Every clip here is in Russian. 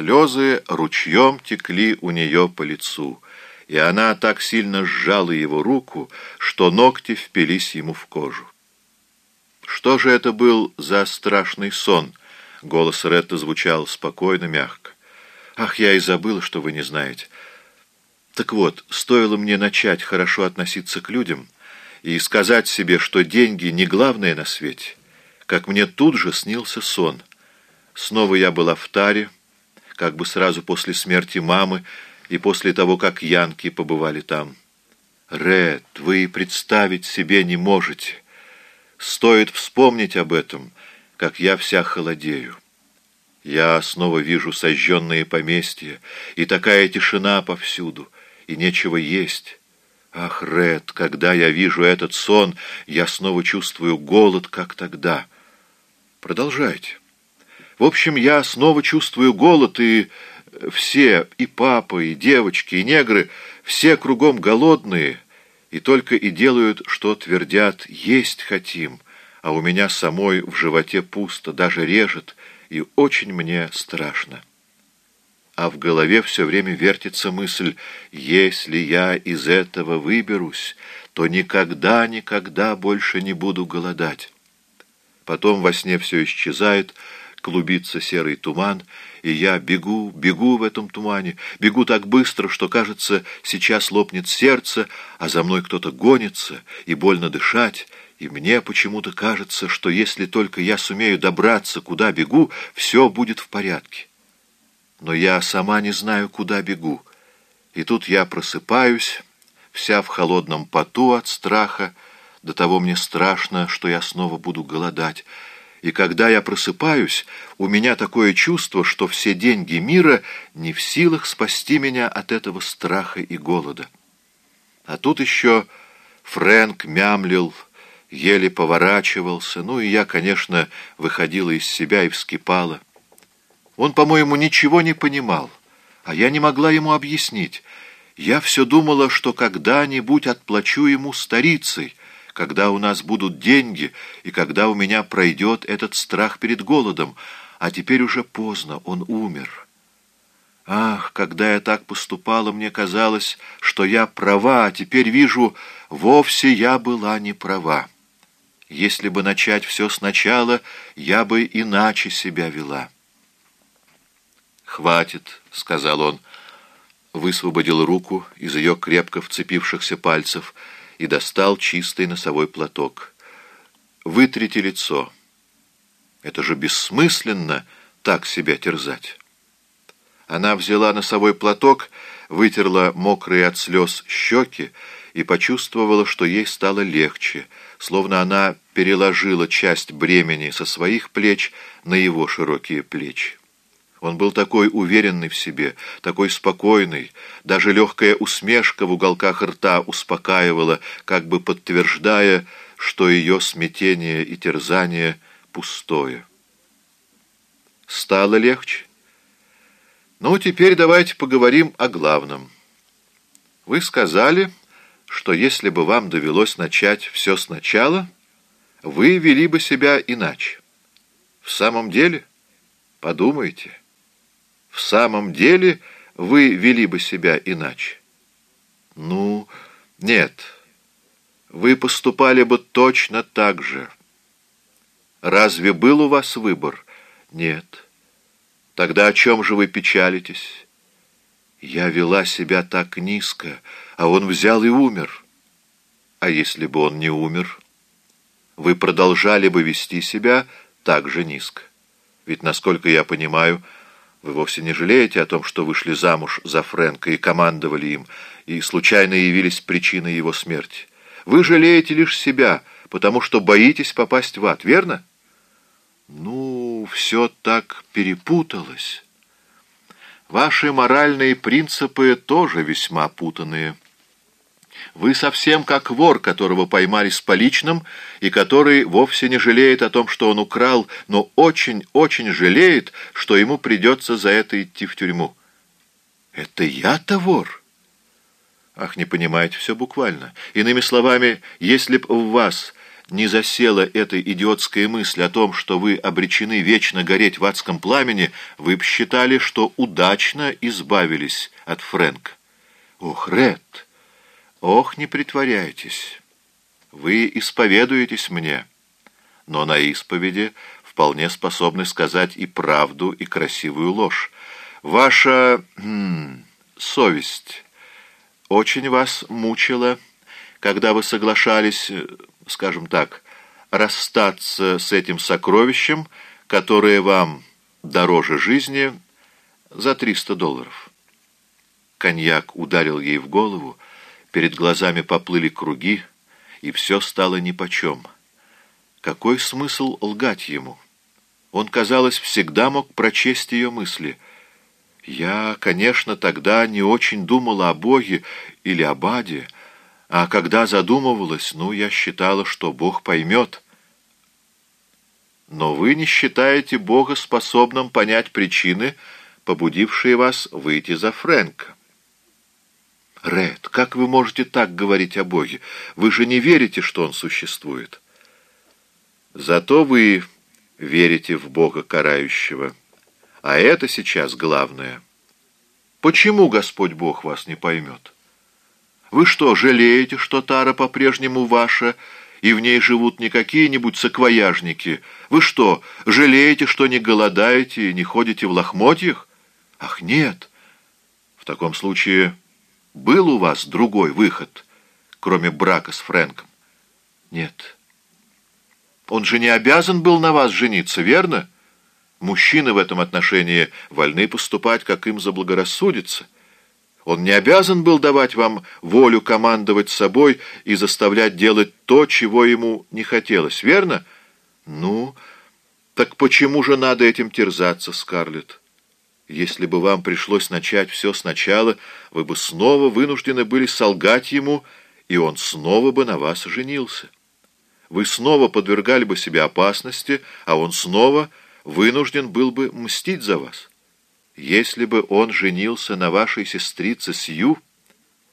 слезы ручьем текли у нее по лицу, и она так сильно сжала его руку, что ногти впились ему в кожу. «Что же это был за страшный сон?» Голос Ретта звучал спокойно, мягко. «Ах, я и забыла, что вы не знаете. Так вот, стоило мне начать хорошо относиться к людям и сказать себе, что деньги не главное на свете, как мне тут же снился сон. Снова я была в таре, как бы сразу после смерти мамы и после того, как янки побывали там. Ред, вы представить себе не можете. Стоит вспомнить об этом, как я вся холодею. Я снова вижу сожженные поместья, и такая тишина повсюду, и нечего есть. Ах, Ред, когда я вижу этот сон, я снова чувствую голод, как тогда. Продолжайте. В общем, я снова чувствую голод, и все, и папа, и девочки, и негры, все кругом голодные, и только и делают, что твердят «есть хотим», а у меня самой в животе пусто, даже режет, и очень мне страшно. А в голове все время вертится мысль «если я из этого выберусь, то никогда-никогда больше не буду голодать». Потом во сне все исчезает, клубится серый туман, и я бегу, бегу в этом тумане, бегу так быстро, что, кажется, сейчас лопнет сердце, а за мной кто-то гонится, и больно дышать, и мне почему-то кажется, что если только я сумею добраться, куда бегу, все будет в порядке. Но я сама не знаю, куда бегу. И тут я просыпаюсь, вся в холодном поту от страха, до того мне страшно, что я снова буду голодать, и когда я просыпаюсь, у меня такое чувство, что все деньги мира не в силах спасти меня от этого страха и голода. А тут еще Фрэнк мямлил, еле поворачивался, ну и я, конечно, выходила из себя и вскипала. Он, по-моему, ничего не понимал, а я не могла ему объяснить. Я все думала, что когда-нибудь отплачу ему старицей, когда у нас будут деньги и когда у меня пройдет этот страх перед голодом, а теперь уже поздно, он умер. Ах, когда я так поступала, мне казалось, что я права, а теперь вижу, вовсе я была не права. Если бы начать все сначала, я бы иначе себя вела. «Хватит», — сказал он, высвободил руку из ее крепко вцепившихся пальцев — и достал чистый носовой платок. «Вытрите лицо. Это же бессмысленно так себя терзать». Она взяла носовой платок, вытерла мокрые от слез щеки и почувствовала, что ей стало легче, словно она переложила часть бремени со своих плеч на его широкие плечи. Он был такой уверенный в себе, такой спокойный, даже легкая усмешка в уголках рта успокаивала, как бы подтверждая, что ее смятение и терзание пустое. Стало легче? Ну, теперь давайте поговорим о главном. Вы сказали, что если бы вам довелось начать все сначала, вы вели бы себя иначе. В самом деле, подумайте. В самом деле вы вели бы себя иначе? Ну, нет. Вы поступали бы точно так же. Разве был у вас выбор? Нет. Тогда о чем же вы печалитесь? Я вела себя так низко, а он взял и умер. А если бы он не умер? Вы продолжали бы вести себя так же низко. Ведь, насколько я понимаю, вы вовсе не жалеете о том, что вышли замуж за Фрэнка и командовали им, и случайно явились причиной его смерти. Вы жалеете лишь себя, потому что боитесь попасть в ад, верно? Ну, все так перепуталось. Ваши моральные принципы тоже весьма путанные. Вы совсем как вор, которого поймали с поличным, и который вовсе не жалеет о том, что он украл, но очень-очень жалеет, что ему придется за это идти в тюрьму. Это я-то вор? Ах, не понимаете, все буквально. Иными словами, если б в вас не засела эта идиотская мысль о том, что вы обречены вечно гореть в адском пламени, вы б считали, что удачно избавились от Фрэнка. Ох, Ред! Ох, не притворяйтесь! Вы исповедуетесь мне, но на исповеди вполне способны сказать и правду, и красивую ложь. Ваша м совесть очень вас мучила, когда вы соглашались, скажем так, расстаться с этим сокровищем, которое вам дороже жизни, за 300 долларов. Коньяк ударил ей в голову, перед глазами поплыли круги, и все стало нипочем. Какой смысл лгать ему? Он, казалось, всегда мог прочесть ее мысли. Я, конечно, тогда не очень думала о Боге или об Аде, а когда задумывалась, ну, я считала, что Бог поймет. Но вы не считаете Бога способным понять причины, побудившие вас выйти за Фрэнка. Ред, как вы можете так говорить о Боге? Вы же не верите, что Он существует. Зато вы верите в Бога карающего. А это сейчас главное. Почему Господь Бог вас не поймет? Вы что, жалеете, что Тара по-прежнему ваша, и в ней живут не какие-нибудь саквояжники? Вы что, жалеете, что не голодаете и не ходите в лохмотьях? Ах, нет. В таком случае был у вас другой выход, кроме брака с Фрэнком? Нет. Он же не обязан был на вас жениться, верно? Мужчины в этом отношении вольны поступать, как им заблагорассудится. Он не обязан был давать вам волю командовать собой и заставлять делать то, чего ему не хотелось, верно? Ну, так почему же надо этим терзаться, Скарлетт? Если бы вам пришлось начать все сначала, вы бы снова вынуждены были солгать ему, и он снова бы на вас женился. Вы снова подвергали бы себя опасности, а он снова вынужден был бы мстить за вас. Если бы он женился на вашей сестрице Сью,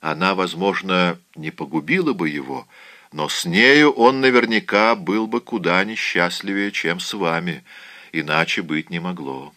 она, возможно, не погубила бы его, но с нею он наверняка был бы куда несчастливее, чем с вами, иначе быть не могло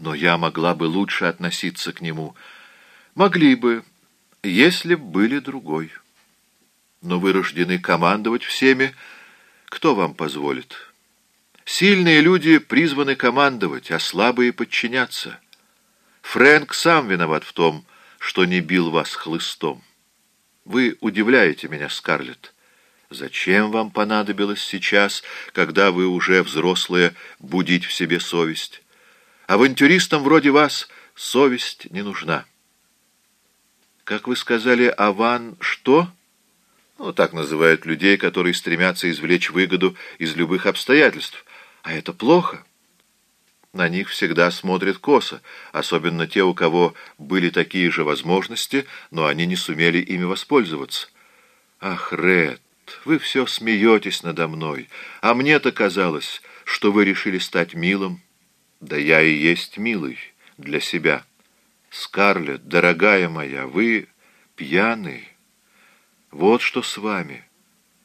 но я могла бы лучше относиться к нему. Могли бы, если б были другой. Но вы рождены командовать всеми, кто вам позволит? Сильные люди призваны командовать, а слабые подчиняться. Фрэнк сам виноват в том, что не бил вас хлыстом. Вы удивляете меня, Скарлетт. Зачем вам понадобилось сейчас, когда вы уже взрослые, будить в себе совесть? Авантюристам вроде вас совесть не нужна. Как вы сказали, Аван что? Ну, так называют людей, которые стремятся извлечь выгоду из любых обстоятельств. А это плохо. На них всегда смотрят косо, особенно те, у кого были такие же возможности, но они не сумели ими воспользоваться. Ах, Ред, вы все смеетесь надо мной, а мне-то казалось, что вы решили стать милым. Да я и есть милый для себя. Скарлетт, дорогая моя, вы пьяный. Вот что с вами.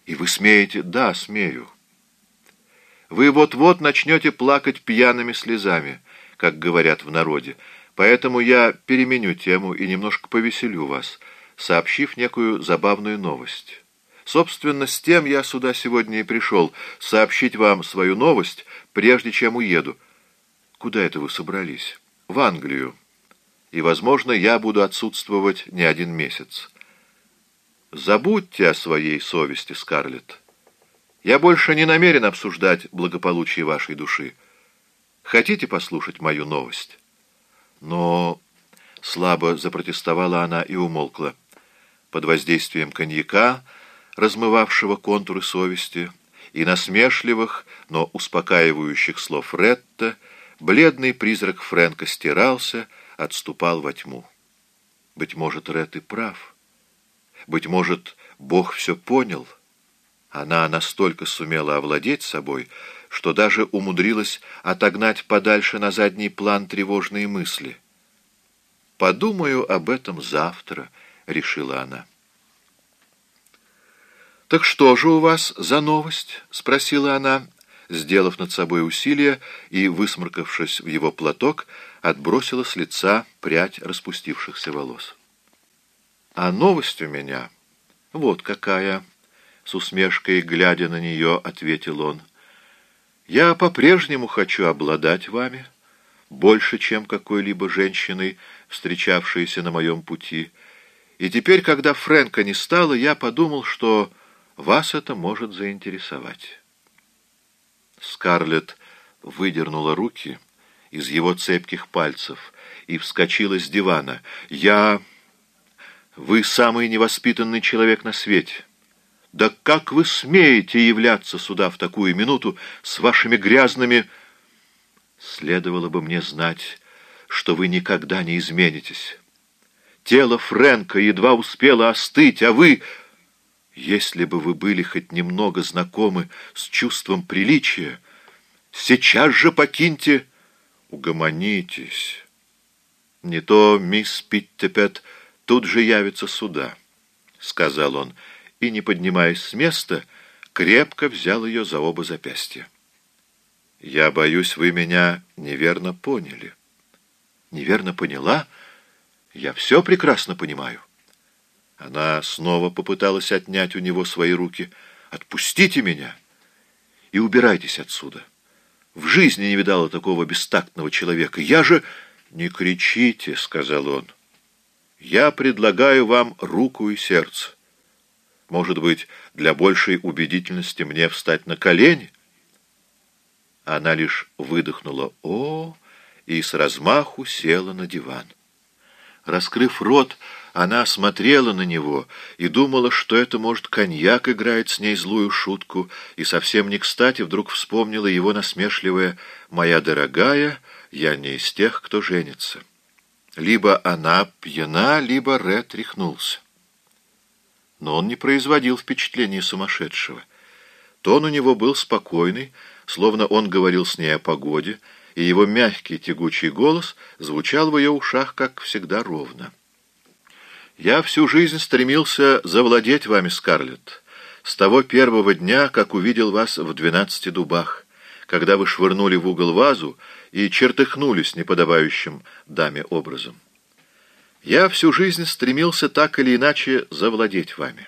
И вы смеете? Да, смею. Вы вот-вот начнете плакать пьяными слезами, как говорят в народе. Поэтому я переменю тему и немножко повеселю вас, сообщив некую забавную новость. Собственно, с тем я сюда сегодня и пришел, сообщить вам свою новость, прежде чем уеду, Куда это вы собрались? В Англию. И, возможно, я буду отсутствовать не один месяц. Забудьте о своей совести, Скарлетт. Я больше не намерен обсуждать благополучие вашей души. Хотите послушать мою новость? Но... Слабо запротестовала она и умолкла. Под воздействием коньяка, размывавшего контуры совести, и насмешливых, но успокаивающих слов Ретта, Бледный призрак Фрэнка стирался, отступал во тьму. Быть может, Ред и прав. Быть может, Бог все понял. Она настолько сумела овладеть собой, что даже умудрилась отогнать подальше на задний план тревожные мысли. «Подумаю об этом завтра», — решила она. «Так что же у вас за новость?» — спросила она, сделав над собой усилие и, высморкавшись в его платок, отбросила с лица прядь распустившихся волос. «А новость у меня вот какая!» — с усмешкой, глядя на нее, ответил он. «Я по-прежнему хочу обладать вами, больше, чем какой-либо женщиной, встречавшейся на моем пути. И теперь, когда Фрэнка не стало, я подумал, что вас это может заинтересовать». Скарлетт выдернула руки из его цепких пальцев и вскочила с дивана. «Я... Вы самый невоспитанный человек на свете. Да как вы смеете являться сюда в такую минуту с вашими грязными... Следовало бы мне знать, что вы никогда не изменитесь. Тело Фрэнка едва успело остыть, а вы... Если бы вы были хоть немного знакомы с чувством приличия, сейчас же покиньте... Угомонитесь. Не то мисс Питтепет тут же явится сюда, — сказал он, и, не поднимаясь с места, крепко взял ее за оба запястья. «Я боюсь, вы меня неверно поняли». «Неверно поняла? Я все прекрасно понимаю». Она снова попыталась отнять у него свои руки. «Отпустите меня и убирайтесь отсюда. В жизни не видала такого бестактного человека. Я же...» «Не кричите», — сказал он. «Я предлагаю вам руку и сердце. Может быть, для большей убедительности мне встать на колени?» Она лишь выдохнула «О!» и с размаху села на диван. Раскрыв рот, она смотрела на него и думала, что это, может, коньяк играет с ней злую шутку, и совсем не кстати вдруг вспомнила его насмешливое «Моя дорогая, я не из тех, кто женится». Либо она пьяна, либо Ред рехнулся. Но он не производил впечатления сумасшедшего. Тон у него был спокойный, словно он говорил с ней о погоде, и его мягкий тягучий голос звучал в ее ушах, как всегда, ровно. «Я всю жизнь стремился завладеть вами, Скарлетт, с того первого дня, как увидел вас в двенадцати дубах, когда вы швырнули в угол вазу и чертыхнулись неподобающим даме образом. Я всю жизнь стремился так или иначе завладеть вами».